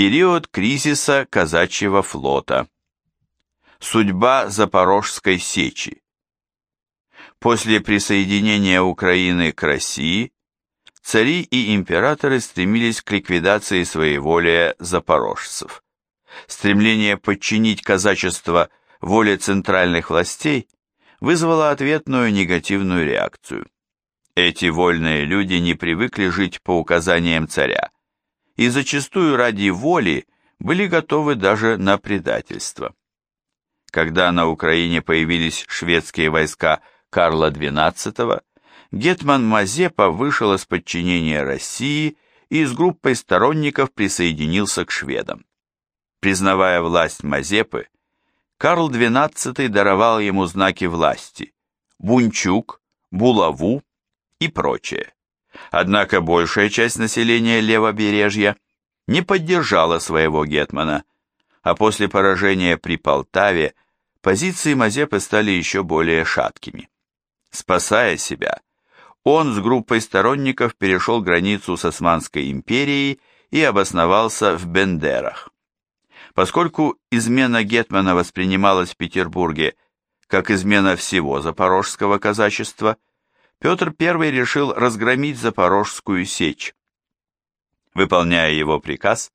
Период кризиса казачьего флота. Судьба Запорожской сечи. После присоединения Украины к России цари и императоры стремились к ликвидации своеволия запорожцев. Стремление подчинить казачество воле центральных властей вызвало ответную негативную реакцию. Эти вольные люди не привыкли жить по указаниям царя и зачастую ради воли были готовы даже на предательство. Когда на Украине появились шведские войска Карла XII, Гетман Мазепа вышел из подчинения России и с группой сторонников присоединился к шведам. Признавая власть Мазепы, Карл XII даровал ему знаки власти – бунчук, булаву и прочее. Однако большая часть населения левобережья не поддержала своего гетмана, а после поражения при Полтаве позиции Мазепы стали еще более шаткими. Спасая себя, он с группой сторонников перешел границу с Османской империей и обосновался в Бендерах. Поскольку измена Гетмана воспринималась в Петербурге как измена всего запорожского казачества – Петр I решил разгромить Запорожскую сечь. Выполняя его приказ,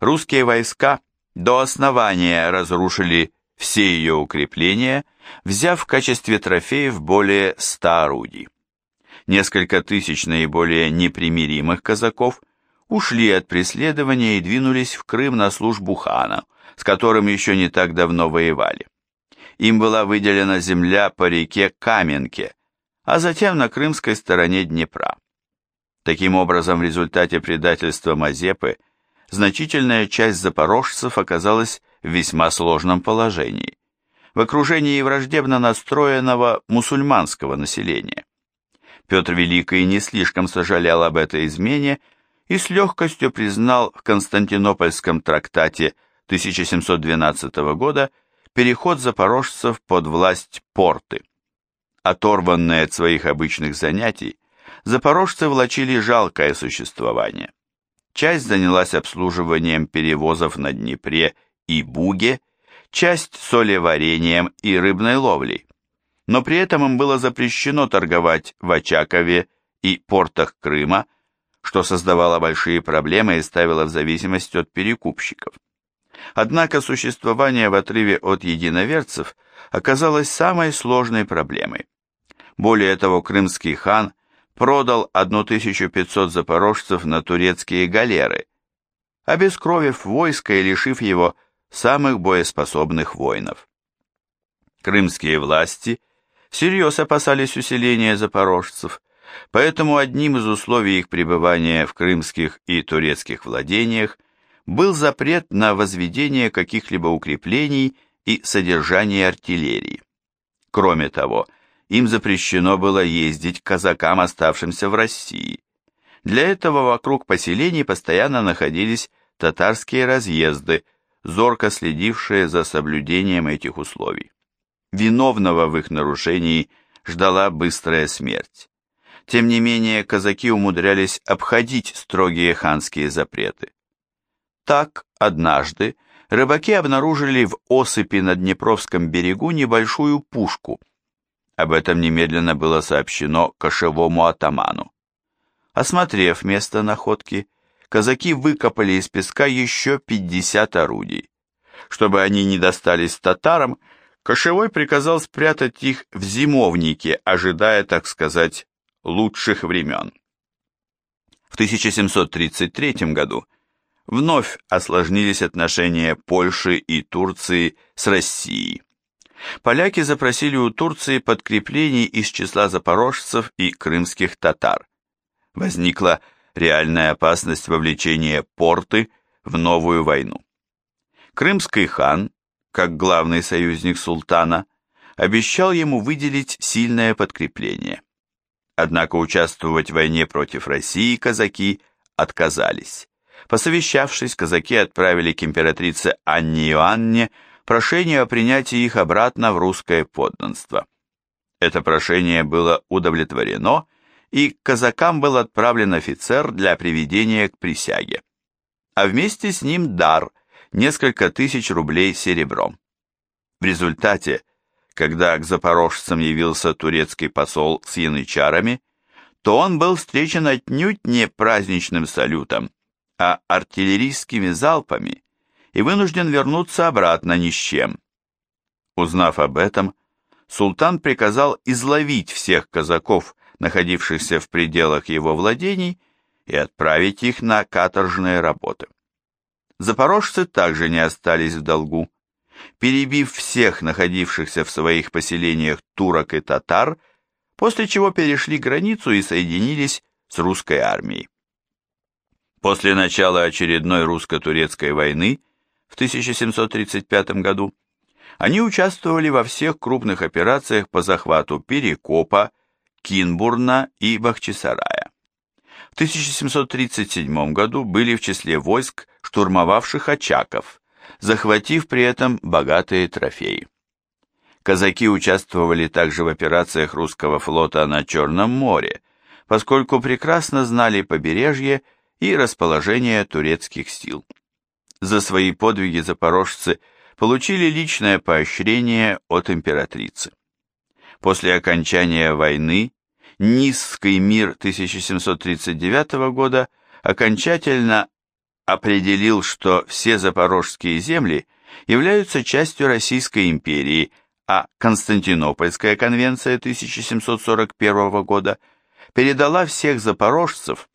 русские войска до основания разрушили все ее укрепления, взяв в качестве трофеев более ста орудий. Несколько тысяч наиболее непримиримых казаков ушли от преследования и двинулись в Крым на службу хана, с которым еще не так давно воевали. Им была выделена земля по реке Каменке, а затем на крымской стороне Днепра. Таким образом, в результате предательства Мазепы значительная часть запорожцев оказалась в весьма сложном положении, в окружении враждебно настроенного мусульманского населения. Петр Великий не слишком сожалел об этой измене и с легкостью признал в Константинопольском трактате 1712 года переход запорожцев под власть порты. Оторванные от своих обычных занятий, запорожцы влачили жалкое существование. Часть занялась обслуживанием перевозов на Днепре и Буге, часть солеварением и рыбной ловлей. Но при этом им было запрещено торговать в Очакове и портах Крыма, что создавало большие проблемы и ставило в зависимость от перекупщиков. Однако существование в отрыве от единоверцев оказалось самой сложной проблемой. Более того, крымский хан продал 1500 запорожцев на турецкие галеры, обескровив войско и лишив его самых боеспособных воинов. Крымские власти всерьез опасались усиления запорожцев, поэтому одним из условий их пребывания в крымских и турецких владениях был запрет на возведение каких-либо укреплений и содержание артиллерии. Кроме того, им запрещено было ездить к казакам, оставшимся в России. Для этого вокруг поселений постоянно находились татарские разъезды, зорко следившие за соблюдением этих условий. Виновного в их нарушении ждала быстрая смерть. Тем не менее, казаки умудрялись обходить строгие ханские запреты. Так, однажды, рыбаки обнаружили в осыпи на Днепровском берегу небольшую пушку – об этом немедленно было сообщено кошевому атаману. Осмотрев место находки, казаки выкопали из песка еще 50 орудий. Чтобы они не достались татарам, кошевой приказал спрятать их в зимовнике, ожидая, так сказать, лучших времен. В 1733 году вновь осложнились отношения Польши и Турции с Россией поляки запросили у Турции подкреплений из числа запорожцев и крымских татар. Возникла реальная опасность вовлечения порты в новую войну. Крымский хан, как главный союзник султана, обещал ему выделить сильное подкрепление. Однако участвовать в войне против России казаки отказались. Посовещавшись, казаки отправили к императрице Анне Иоанне прошение о принятии их обратно в русское подданство. Это прошение было удовлетворено, и к казакам был отправлен офицер для приведения к присяге. а вместе с ним дар – несколько тысяч рублей серебром. В результате, когда к запорожцам явился турецкий посол с янычарами, то он был встречен отнюдь не праздничным салютом, а артиллерийскими залпами и вынужден вернуться обратно ни с чем. Узнав об этом, султан приказал изловить всех казаков, находившихся в пределах его владений, и отправить их на каторжные работы. Запорожцы также не остались в долгу. Перебив всех находившихся в своих поселениях турок и татар, после чего перешли границу и соединились с русской армией. После начала очередной русско-турецкой войны в 1735 году они участвовали во всех крупных операциях по захвату Перекопа, Кинбурна и Бахчисарая. В 1737 году были в числе войск, штурмовавших Очаков, захватив при этом богатые трофеи. Казаки участвовали также в операциях русского флота на Черном море, поскольку прекрасно знали побережье и расположение турецких сил. За свои подвиги запорожцы получили личное поощрение от императрицы. После окончания войны Низкий мир 1739 года окончательно определил, что все запорожские земли являются частью Российской империи, а Константинопольская конвенция 1741 года передала всех запорожцев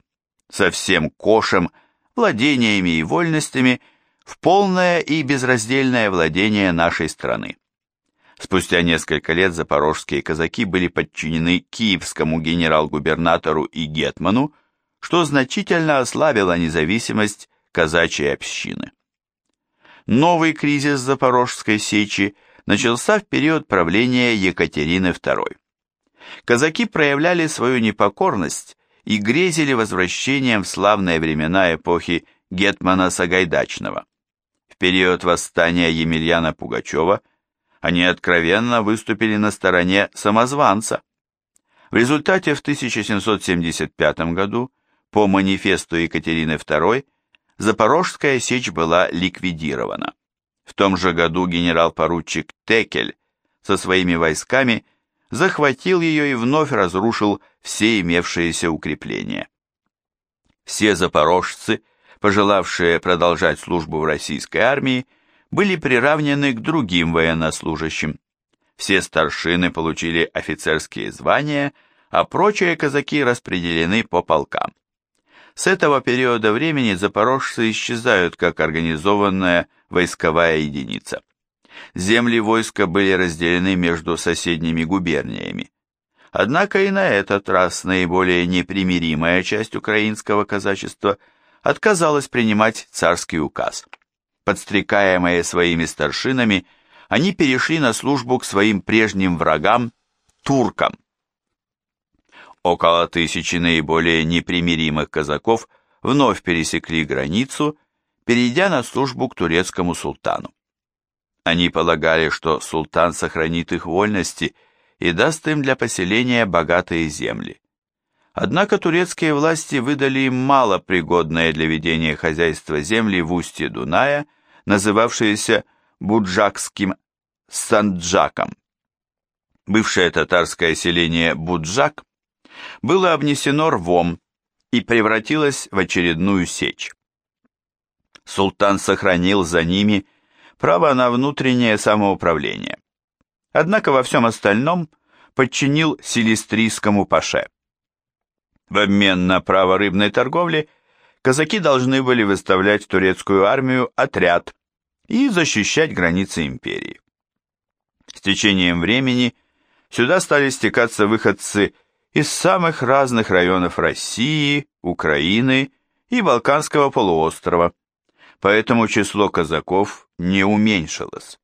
со всем кошем, владениями и вольностями в полное и безраздельное владение нашей страны. Спустя несколько лет запорожские казаки были подчинены киевскому генерал-губернатору и гетману, что значительно ослабило независимость казачьей общины. Новый кризис Запорожской сечи начался в период правления Екатерины II. Казаки проявляли свою непокорность и грезили возвращением в славные времена эпохи Гетмана Сагайдачного. В период восстания Емельяна Пугачева они откровенно выступили на стороне самозванца. В результате в 1775 году по манифесту Екатерины II Запорожская сечь была ликвидирована. В том же году генерал-поручик Текель со своими войсками захватил ее и вновь разрушил все имевшиеся укрепления. Все запорожцы, пожелавшие продолжать службу в российской армии, были приравнены к другим военнослужащим. Все старшины получили офицерские звания, а прочие казаки распределены по полкам. С этого периода времени запорожцы исчезают как организованная войсковая единица. Земли войска были разделены между соседними губерниями. Однако и на этот раз наиболее непримиримая часть украинского казачества отказалась принимать царский указ. Подстрекаемые своими старшинами, они перешли на службу к своим прежним врагам, туркам. Около тысячи наиболее непримиримых казаков вновь пересекли границу, перейдя на службу к турецкому султану. Они полагали, что султан сохранит их вольности и даст им для поселения богатые земли. Однако турецкие власти выдали им мало пригодное для ведения хозяйства земли в устье Дуная – называвшееся Буджакским Санджаком. Бывшее татарское селение Буджак было обнесено рвом и превратилось в очередную сечь. Султан сохранил за ними право на внутреннее самоуправление. Однако во всем остальном подчинил Силистрийскому паше. В обмен на право рыбной торговли казаки должны были выставлять в турецкую армию отряд, и защищать границы империи. С течением времени сюда стали стекаться выходцы из самых разных районов России, Украины и Балканского полуострова, поэтому число казаков не уменьшилось.